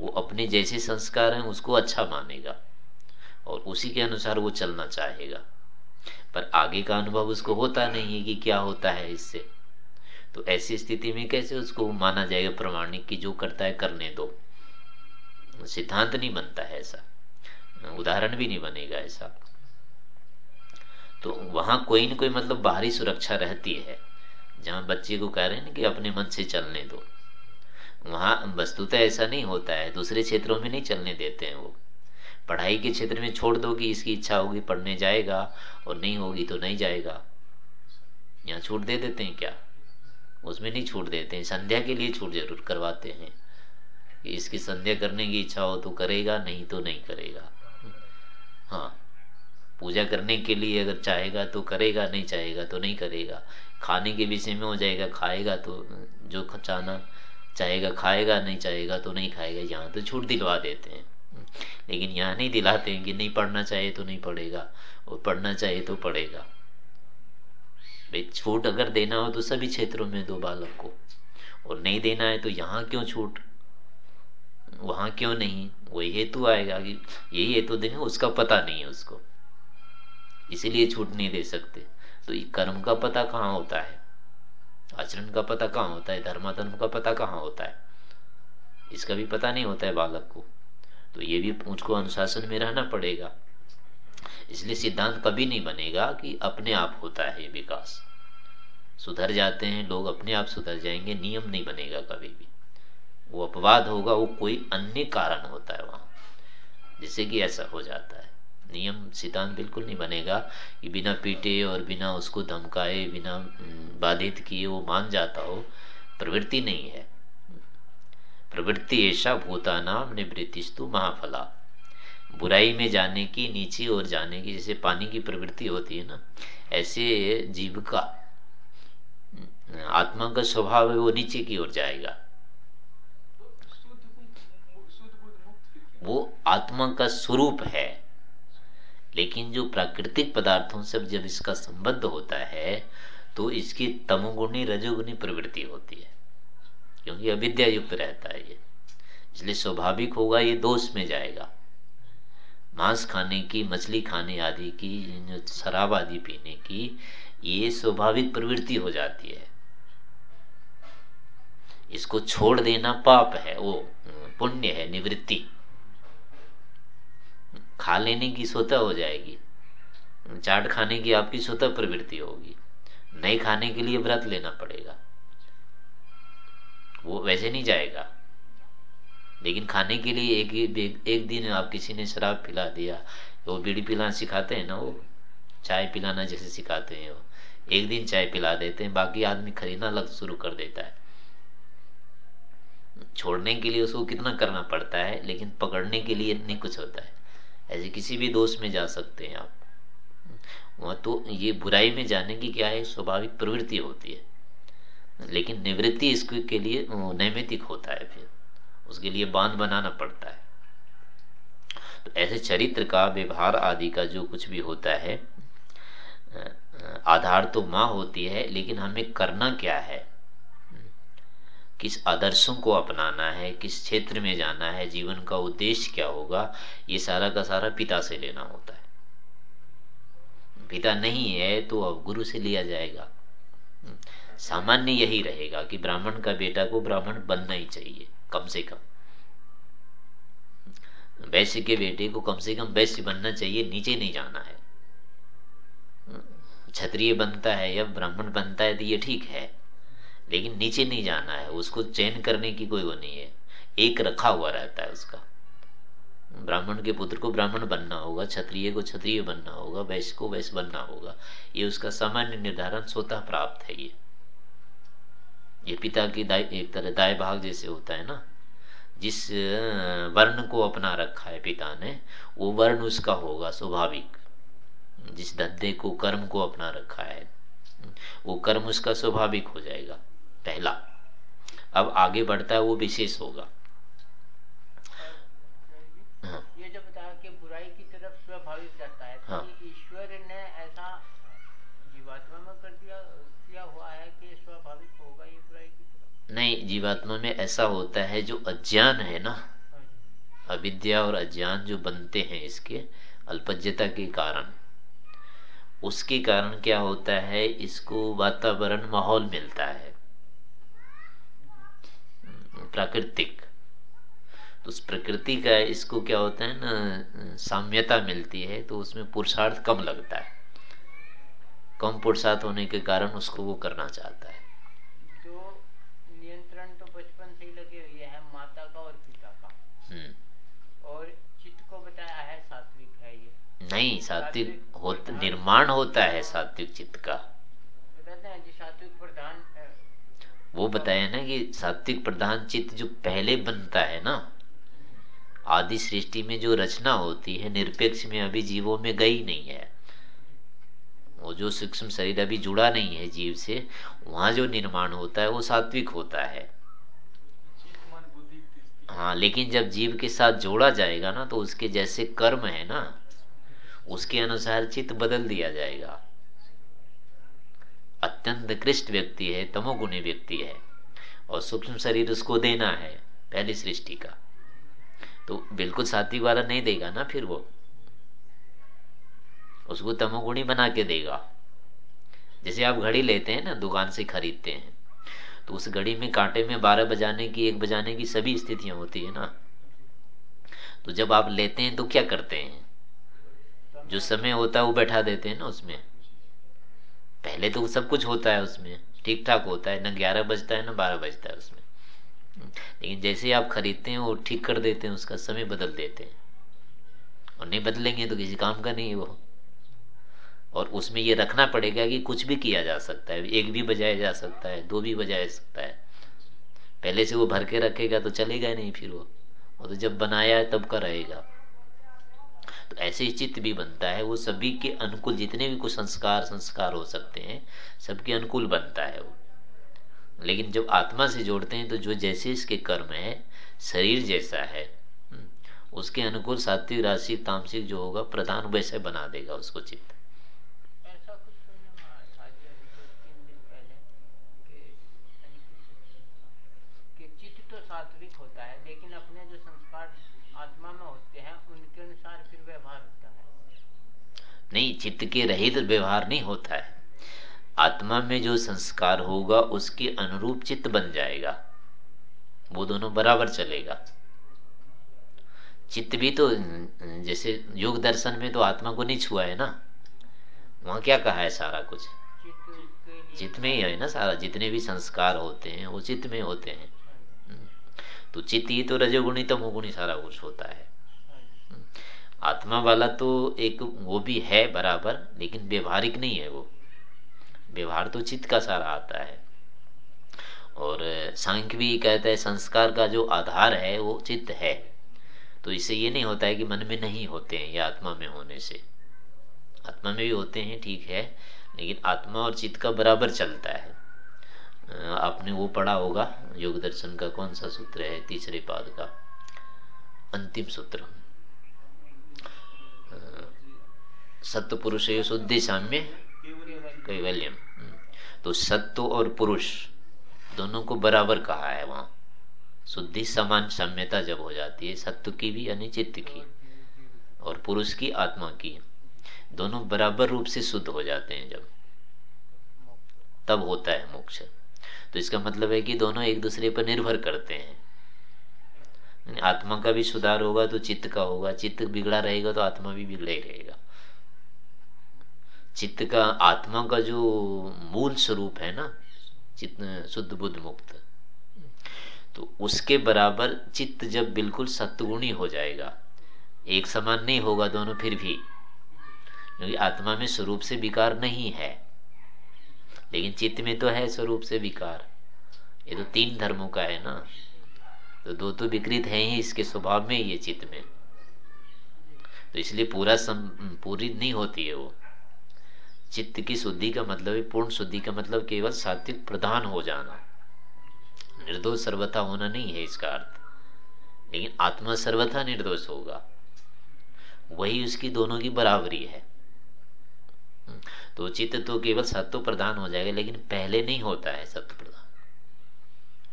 वो अपने जैसे संस्कार हैं, उसको अच्छा मानेगा और उसी के अनुसार वो चलना चाहेगा। पर आगे का अनुभव उसको होता नहीं है कि क्या होता है इससे। तो ऐसी स्थिति में कैसे उसको माना जाएगा प्रमाणिक कि जो करता है करने दो? सिद्धांत नहीं बनता है ऐसा। उदाहरण भी नहीं बनेगा ऐसा। तो वहाँ कोई ना कोई मतलब बाहरी सुरक्षा रहती है। जहाँ बच्चे को कह रहे हैं कि अपने मन से चलने दो। वहाँ वस्तुतः ऐसा नहीं होता है। दूसरे क्षेत्रों में नहीं चलने देते हैं वो। पढ़ाई के क्षेत्र में छोड़ दो कि इसकी इच्छा होगी पढ़ने जाएगा और नहीं होगी तो नहीं जाएगा। यहाँ छूट दे देते हैं क्या? उसमें नहीं छूट देते हैं, संध्या के लिए छूट ज़रूर करवाते हैं। कि इसकी संध्या करने की इच्छा हो तो करेगा, नहीं तो नहीं करेगा। हाँ पूजा करने के लिए अगर चाहेगा तो करेगा, नहीं चाहेगा तो नहीं करेगा। खाने के विषय में हो जाएगा, खाएगा तो जो चाहना चाहेगा, खाएगा, नहीं चाहेगा तो नहीं खाएगा। यहाँ तो छूट दिलवा देते हैं। लेकिन यहाँ नहीं दिलाते हैं कि नहीं पढ़ना चाहिए तो नहीं पढ़ेगा, और पढ़ना चाहिए तो पढ़ेगा। भाई, छूट अगर देना हो तो सभी क्षेत्रों में दो बालक को, और नहीं देना है तो यहाँ क्यों छूट? वहाँ क्यों नहीं? वही हेतु आएगा कि यही हेतु देंगे, उसका पता नहीं है उसको। इसीलिए छूट नहीं दे सकते। तो कर्म का पता कहाँ होता है? आचरण का पता कहाँ होता है? धर्माधर्म का पता कहाँ होता है? इसका भी पता नहीं होता है बालक को। तो ये भी मुझको अनुशासन में रहना पड़ेगा। इसलिए सिद्धांत कभी नहीं बनेगा कि अपने आप होता है विकास। सुधर जाते हैं, लोग अपने आप सुधर जाएँगे, नियम नहीं बनेगा कभी भी। वो अपवाद होगा, वो कोई अन्य कारण होता है वहाँ। जिससे कि ऐसा हो जाता है। नियम, सिद्धांत बिल्कुल नहीं बनेगा कि बिना पीटे और बिना उसको धमकाए, बिना बाधित किए वो मान जाता हो। प्रवृत्ति नहीं है। प्रवृत्ति ऐसा भूता नाम निवृत्तिस्तु महाफला। बुराई में जाने की, नीचे और जाने की, जैसे पानी की प्रवृत्ति होती है ना, ऐसे जीव का, आत्मा का स्वभाव है वो नीचे की ओर जाएगा। वो आत्मा का स्वरूप है। लेकिन जो प्राकृतिक पदार्थों से जब इसका संबंध होता है तो इसकी तमोगुणी, रजोगुणी प्रवृत्ति होती है। क्योंकि अविद्या युक्त रहता है ये। इसलिए स्वाभाविक होगा ये दोष में जाएगा। मांस खाने की, मछली खाने आदि की शराब आदि पीने की, ये स्वाभाविक प्रवृत्ति हो जाती है। इसको छोड़ देना पाप है, वो पुण्य है, निवृत्ति। खा लेने की स्वतः हो जाएगी। चाट खाने की आपकी स्वतः प्रवृत्ति होगी। नहीं खाने के लिए व्रत लेना पड़ेगा। वो वैसे नहीं जाएगा। लेकिन खाने के लिए एक, एक, एक दिन आप किसी ने शराब पिला दिया वो बीड़ी पिलाना सिखाते हैं ना वो? चाय पिलाना जैसे सिखाते हैं वो। एक दिन चाय पिला देते हैं बाकी आदमी खरीदना लग शुरू कर देता है। छोड़ने के लिए उसको कितना करना पड़ता है लेकिन पकड़ने के लिए नहीं कुछ होता है। ऐसे किसी भी दोष में जा सकते हैं आप। वह तो ये बुराई में जाने की क्या है स्वाभाविक प्रवृत्ति होती है। लेकिन निवृत्ति इसके के लिए नैमितिक होता है फिर। उसके लिए बाँध बनाना पड़ता है। तो ऐसे चरित्र का व्यवहार आदि का जो कुछ भी होता है, आधार तो माँ होती है, लेकिन हमें करना क्या है? किस आदर्शों को अपनाना है, किस क्षेत्र में जाना है, जीवन का उद्देश्य क्या होगा, ये सारा का सारा पिता से लेना होता है। पिता नहीं है तो अब गुरु से लिया जाएगा। सामान्य यही रहेगा कि ब्राह्मण का बेटा को ब्राह्मण बनना ही चाहिए, कम से कम। वैश्य के बेटे को कम से कम वैश्य बनना चाहिए, नीचे नहीं जाना है। क्षत्रिय बनता है या ब्राह्मण बनता है तो ये ठीक है, लेकिन नीचे नहीं जाना है, उसको चयन करने की कोई वो नहीं है। एक रखा हुआ रहता है उसका। ब्राह्मण के पुत्र को ब्राह्मण बनना होगा, क्षत्रिय को क्षत्रिय बनना होगा, वैश्य को वैश्य बनना होगा। ये उसका सामान्य निर्धारण स्वतः प्राप्त है ये। ये पिता की दाय एक तरह दाय भाग जैसे होता है ना। जिस वर्ण को अपना रखा है पिता ने वो वर्ण उसका होगा स्वाभाविक। जिस धद्दे को कर्म को अपना रखा है वो कर्म उसका स्वाभाविक हो जाएगा पहला। अब आगे बढ़ता है वो विशेष होगा। हाँ। ये जो बताया कि बुराई की तरफ़ स्वाभाविक जाता है तो हाँ। ईश्वर ने ऐसा जीवात्मा में कर दिया किया हुआ है कि स्वाभाविक होगा ये बुराई की तरफ़ नहीं, जीवात्मा में ऐसा होता है जो अज्ञान है ना? अविद्या और अज्ञान जो बनते हैं इसके अल्पज्यता के कारण। उसके कारण क्या होता है, इसको वातावरण माहौल मिलता है। प्राकृतिक। तो उस प्रकृति का इसको क्या होता है ना, साम्यता मिलती है तो उसमें पुरुषार्थ कम लगता है। कम पुरुषार्थ होने के कारण उसको वो करना चाहता है जो नियंत्रण तो बचपन से ही लगे हुए है माता का और पिता का हम्म। और चित्त को बताया है सात्विक है ये नहीं सात्विक हो निर्माण होता है सात्विक चित्त का। वो बताया ना कि सात्विक प्रधान चित्त जो पहले बनता है ना आदि सृष्टि में जो रचना होती है निरपेक्ष में अभी जीवों में गई नहीं है। वो जो सूक्ष्म शरीर अभी जुड़ा नहीं है जीव से वहाँ जो निर्माण होता है वो सात्विक होता है। हाँ लेकिन जब जीव के साथ जोड़ा जाएगा ना तो उसके जैसे कर्म है ना उसके अनुसार चित्त बदल दिया जाएगा। अत्यंत कृष्ट व्यक्ति है, तमोगुणी व्यक्ति है और सूक्ष्म शरीर उसको देना है, पहली सृष्टि का। तो बिल्कुल सात्विक वाला नहीं देगा ना फिर वो? उसको तमोगुणी बना के देगा। जैसे आप घड़ी लेते हैं ना, दुकान से खरीदते हैं तो उस घड़ी में कांटे में बारह बजाने की, एक बजाने की सभी स्थितियाँ होती है ना। तो जब आप लेते हैं तो क्या करते हैं? जो समय होता है वो बैठा देते हैं ना उसमें। पहले तो सब कुछ होता है उसमें ठीक ठाक होता है, ना ग्यारह बजता है, ना बारह बजता है उसमें। लेकिन जैसे ही आप खरीदते हैं, वो ठीक कर देते हैं, उसका समय बदल देते हैं। और नहीं बदलेंगे तो किसी काम का नहीं है वो। और उसमें ये रखना पड़ेगा कि कुछ भी किया जा सकता है, एक भी बजाया जा सकता है, दो भी बजाया सकता है। पहले से वो भर के रखेगा तो चलेगा नहीं फिर वो। वो तो जब बनाया है तब का रहेगा। तो ऐसे ही चित्त भी बनता है वो सभी के अनुकूल जितने भी कुछ संस्कार संस्कार हो सकते हैं सबके अनुकूल बनता है वो। लेकिन जब आत्मा से जोड़ते हैं तो जो जैसे इसके कर्म है शरीर जैसा है हम्म, उसके अनुकूल सात्विक राशि तामसिक जो होगा प्रधान वैसे बना देगा उसको चित्त। तो सात्विक है लेकिन अपने जो संस्कार आत्मा में होते हैं उनके अनुसार फिर व्यवहार होता है नहीं, चित्त के रहित व्यवहार नहीं होता है। आत्मा में जो संस्कार होगा, उसके अनुरूप चित्त बन जाएगा। वो दोनों बराबर चलेगा। चित्त भी तो जैसे योग दर्शन में तो आत्मा को नहीं छुआ है ना? वहाँ क्या कहा है सारा कुछ? चित्त में ही है ना सारा? जितने भी संस्कार होते हैं, वो चित्त में होते हैं। तो चित्त ही तो रजोगुणी, तमोगुणी सारा कुछ होता है। आत्मा वाला तो एक वो भी है बराबर, लेकिन व्यवहारिक नहीं है वो। व्यवहार तो चित्त का सारा आता है। और सांख्य भी कहता है, संस्कार का जो आधार है, वो चित्त है। तो इससे ये नहीं होता है कि मन में नहीं होते हैं, ये आत्मा में होने से। आत्मा में भी होते हैं, ठीक है, लेकिन आत्मा और चित्त का बराबर चलता है। आपने वो पढ़ा होगा, योग दर्शन का कौन सा सूत्र है, तीसरे पाद का? अंतिम सूत्र। सत्य पुरुष शुद्धि साम्य कैवल्यम तो सत्व और पुरुष दोनों को बराबर कहा है वहाँ। शुद्धि, समान, साम्यता जब हो जाती है सत्व की भी यानी चित्त की और पुरुष की आत्मा की। दोनों बराबर रूप से शुद्ध हो जाते हैं जब। तब होता है मोक्ष। तो इसका मतलब है कि दोनों एक दूसरे पर निर्भर करते हैं। आत्मा का भी सुधार होगा तो चित्त का होगा। चित्त बिगड़ा रहेगा तो आत्मा भी बिगड़ा ही रहेगा। चित्त का, आत्मा का जो मूल स्वरूप है ना, चित्त, शुद्ध बुद्ध मुक्त तो उसके बराबर चित्त जब बिल्कुल सत्गुणी हो जाएगा, एक समान नहीं होगा दोनों फिर भी, क्योंकि आत्मा में स्वरूप से विकार नहीं है। लेकिन चित्त में तो है स्वरूप से विकार। ये तो तीन धर्मों का है ना। तो दो तो विकृत है ही इसके स्वभाव में ये चित्त में। तो इसलिए पूरा सम, पूरी नहीं होती है वो। चित्त की शुद्धि का मतलब है पूर्ण शुद्धि का मतलब केवल सात्विक प्रधान हो जाना। निर्दोष सर्वथा होना नहीं है इसका अर्थ। लेकिन आत्मा सर्वथा निर्दोष होगा। वही उसकी दोनों की बराबरी है। तो चित्त तो केवल सत्व प्रधान हो जाएगा लेकिन पहले नहीं होता है सत्व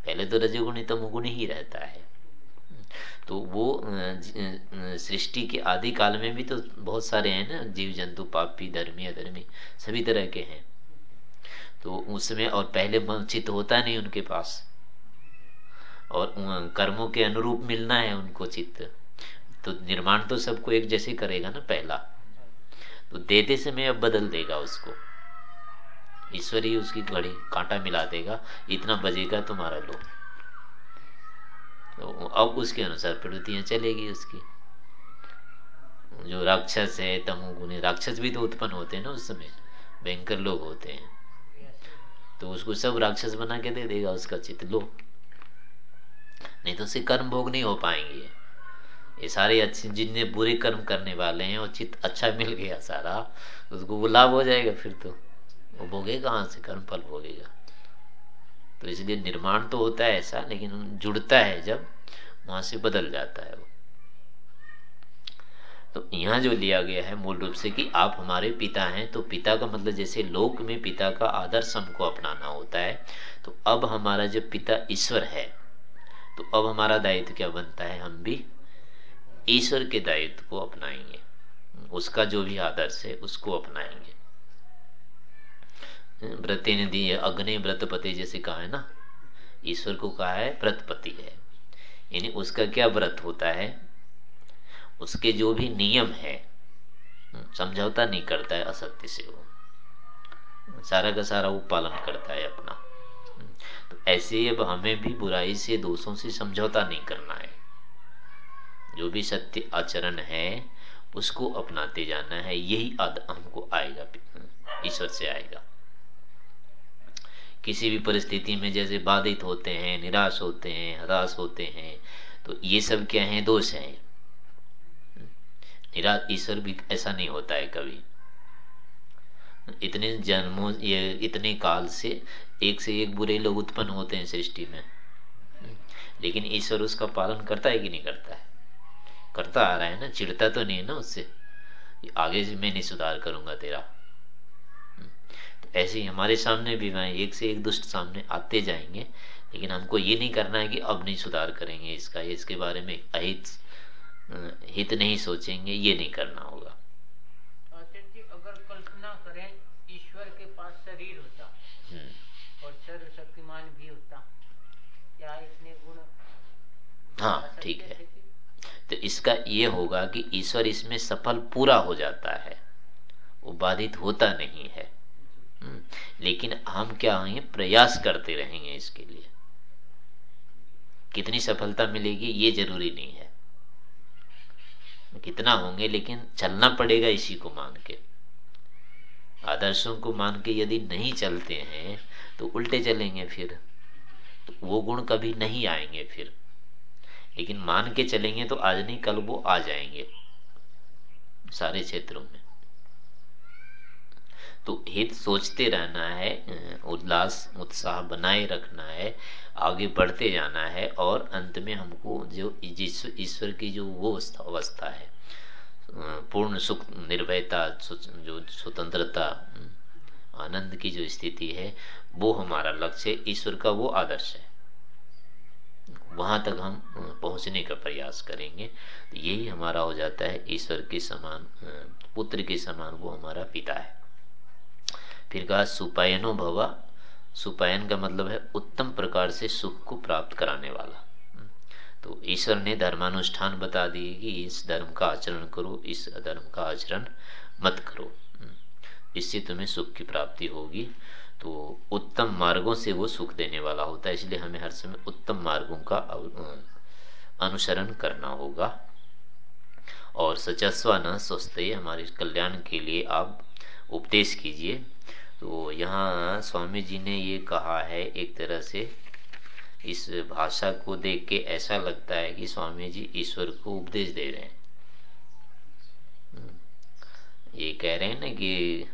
पहले तो रजोगुणी तो मुगुणी ही रहता है। तो वो सृष्टि के आदि काल में भी तो बहुत सारे हैं ना जीव जंतु पापी, धर्मी, अधर्मी, सभी तरह के हैं। तो उसमें और पहले चित्त होता नहीं उनके पास। और कर्मों के अनुरूप मिलना है उनको चित्त। तो निर्माण तो सबको एक जैसे करेगा ना पहला। तो देते समय अब बदल देगा उसको। ईश्वर ही उसकी घड़ी, कांटा मिला देगा। इतना बजेगा तुम्हारा लो तो अब उसके अनुसार प्रवृत्तियाँ चलेगी उसकी। जो राक्षस है तमोगुनी राक्षस भी तो उत्पन्न होते हैं ना उस समय। भयंकर लोग होते हैं। तो उसको सब राक्षस बना के दे देगा उसका चित्त लो नहीं तो उससे कर्म भोग नहीं हो पाएँगे। ये सारे अच्छे, जितने बुरे कर्म करने वाले हैं, और चित्त अच्छा मिल गया सारा, उसको वो लाभ हो जाएगा फिर तो। वो भोगेगा कहाँ से कर्म फल भोगेगा। तो इसलिए निर्माण तो होता है ऐसा, लेकिन जुड़ता है जब, वहाँ से बदल जाता है वो। तो यहाँ जो लिया गया है मूल रूप से कि आप हमारे पिता हैं तो पिता का मतलब जैसे लोक में पिता का आदर्श हमको अपनाना होता है तो अब हमारा जब पिता ईश्वर है तो अब हमारा दायित्व क्या बनता है? हम भी ईश्वर के दायित्व को अपनाएँगे। उसका जो भी आदर्श है, उसको अपनाएँगे। व्रते ने दी अग्नि व्रतपति जैसे कहा है ना, ईश्वर को कहा है व्रतपति है। यानी उसका क्या व्रत होता है? उसके जो भी नियम है, समझौता नहीं करता है असत्य से वो। सारा का सारा वो पालन करता है अपना। तो ऐसे ही अब हमें भी बुराई से, दोषों से समझौता नहीं करना है। जो भी सत्य आचरण है, उसको अपनाते जाना है। यही आद हमको आएगा, ईश्वर से आएगा। किसी भी परिस्थिति में जैसे बाधित होते हैं, निराश होते हैं, हताश होते हैं तो ये सब क्या है? दोष है। निराश ईश्वर भी ऐसा नहीं होता है कभी। इतने जन्मों, ये इतने काल से एक से एक बुरे लोग उत्पन्न होते हैं सृष्टि में। लेकिन ईश्वर उसका पालन करता है कि नहीं करता है? करता आ रहा है ना? चिड़ता तो नहीं है ना उससे? आगे से मैं नहीं सुधार करूँगा तेरा। ऐसे ही हमारे सामने भी वह एक से एक दुष्ट सामने आते जाएँगे लेकिन हमको ये नहीं करना है कि अब नहीं सुधार करेंगे इसका इसके बारे में अहित हित नहीं सोचेंगे ये नहीं करना होगा। अगर कल्पना करें ईश्वर के पास शरीर होता हम्म। और सर्वशक्तिमान भी होता क्या इतने गुण हाँ ठीक है। तो इसका ये होगा कि ईश्वर इसमें सफल पूरा हो जाता है वो बाधित होता नहीं है। लेकिन हम क्या होंगे प्रयास करते रहेंगे इसके लिए। कितनी सफलता मिलेगी, ये ज़रूरी नहीं है। कितना होंगे, लेकिन चलना पड़ेगा इसी को मान के। आदर्शों को मान के यदि नहीं चलते हैं तो उल्टे चलेंगे फिर। तो वो गुण कभी नहीं आएँगे फिर। लेकिन मान के चलेंगे तो आज नहीं, कल वो आ जाएँगे। सारे क्षेत्रों में। तो हित सोचते रहना है उल्लास, उत्साह बनाए रखना है, आगे बढ़ते जाना है और अंत में हमको जो ईश्वर की जो वो अवस्था है पूर्ण सुख, निर्भयता जो स्वतंत्रता आनंद की जो स्थिति है, वो हमारा लक्ष्य ईश्वर का वो आदर्श है। वहाँ तक हम पहुँचने का प्रयास करेंगे। यही हमारा हो जाता है, ईश्वर के समान पुत्र के समान वो हमारा पिता है। फिर कहा, सुपायनो भवा। सुपायन का मतलब है उत्तम प्रकार से सुख को प्राप्त कराने वाला। तो ईश्वर ने धर्मानुष्ठान बता दिए कि इस धर्म का आचरण करो, इस धर्म का आचरण मत करो। इससे तुम्हें सुख की प्राप्ति होगी। तो उत्तम मार्गों से वो सुख देने वाला होता है, इसलिए हमें हर समय उत्तम मार्गों का अनुसरण करना होगा। और सचस्वा न स्वस्थ हमारे कल्याण के लिए आप उपदेश कीजिए। तो यहाँ स्वामी जी ने ये कहा है एक तरह से इस भाषा को देख के ऐसा लगता है कि स्वामी जी ईश्वर को उपदेश दे रहे हैं। हम्म। ये कह रहे हैं ना कि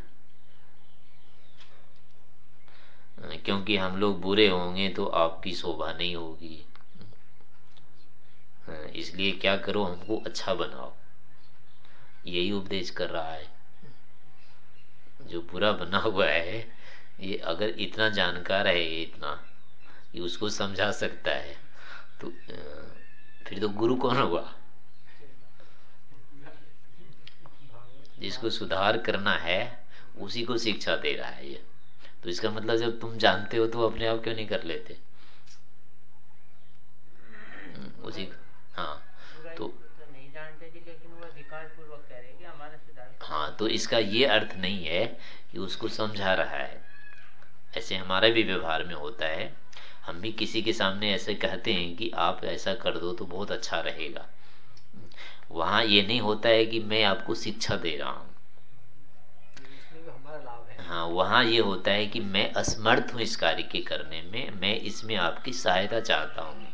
क्योंकि हम लोग बुरे होंगे तो आपकी शोभा नहीं होगी। हाँ, इसलिए क्या करो हमको अच्छा बनाओ। यही उपदेश कर रहा है। जो बुरा बना हुआ है ये अगर इतना जानकार है ये इतना कि उसको समझा सकता है तो फिर तो गुरु कौन होगा? जिसको सुधार करना है उसी को शिक्षा दे रहा है ये। तो इसका मतलब जब तुम जानते हो तो अपने आप क्यों नहीं कर लेते? उसी हाँ तो, तो नहीं जानते जी लेकिन वो अधिकार पूर्वक कह रहे कि हमारा सुधार हाँ तो इसका ये अर्थ नहीं है कि उसको समझा रहा है। ऐसे हमारा भी व्यवहार में होता है। हम भी किसी के सामने ऐसे कहते हैं कि आप ऐसा कर दो तो बहुत अच्छा रहेगा। वहाँ ये नहीं होता है कि मैं आपको शिक्षा दे रहा हूँ। हाँ वहाँ ये होता है कि मैं असमर्थ हूँ इस कार्य के करने में, मैं इसमें आपकी सहायता चाहता हूँ।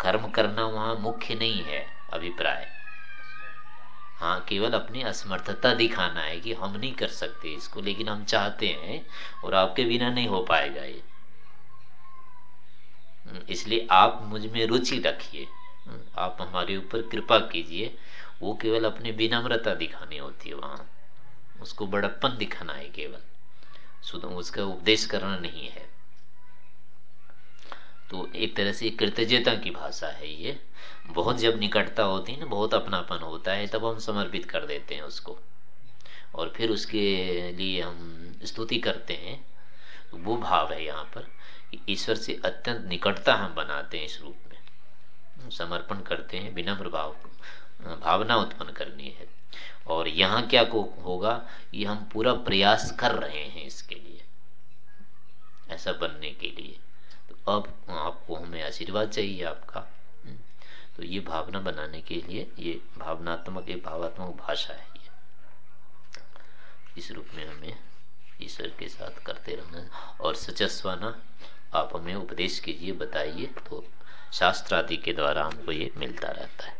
कर्म करना वहाँ मुख्य नहीं है, अभिप्राय। हाँ केवल अपनी असमर्थता दिखाना है कि हम नहीं कर सकते इसको, लेकिन हम चाहते हैं और आपके बिना नहीं हो पाएगा ये। इसलिए आप मुझमें रुचि रखिए। आप हमारे ऊपर कृपा कीजिए। वो केवल अपनी विनम्रता दिखानी होती है वहाँ। उसको बड़प्पन दिखाना है केवल। उसका उपदेश करना नहीं है। तो एक तरह से कृतज्ञता की भाषा है ये। बहुत जब निकटता होती है ना, बहुत अपनापन होता है, तब हम समर्पित कर देते हैं उसको। और फिर उसके लिए हम स्तुति करते हैं। तो वो भाव है यहाँ पर ईश्वर से अत्यंत निकटता हम बनाते हैं इस रूप में। समर्पण करते हैं विनम्र भाव भावना उत्पन्न करनी है। और यहाँ क्या को होगा ये हम पूरा प्रयास कर रहे हैं इसके लिए, ऐसा बनने के लिए। तो अब आपको हमें आशीर्वाद चाहिए आपका। हम्म। तो ये भावना बनाने के लिए ये भावनात्मक एक भावात्मक भाषा है ये। इस रूप में हमें ईश्वर के साथ करते रहना और सचस्वाना, आप हमें उपदेश कीजिए बताइए तो शास्त्र आदि के द्वारा हमको ये मिलता रहता है।